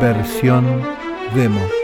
Versión demo.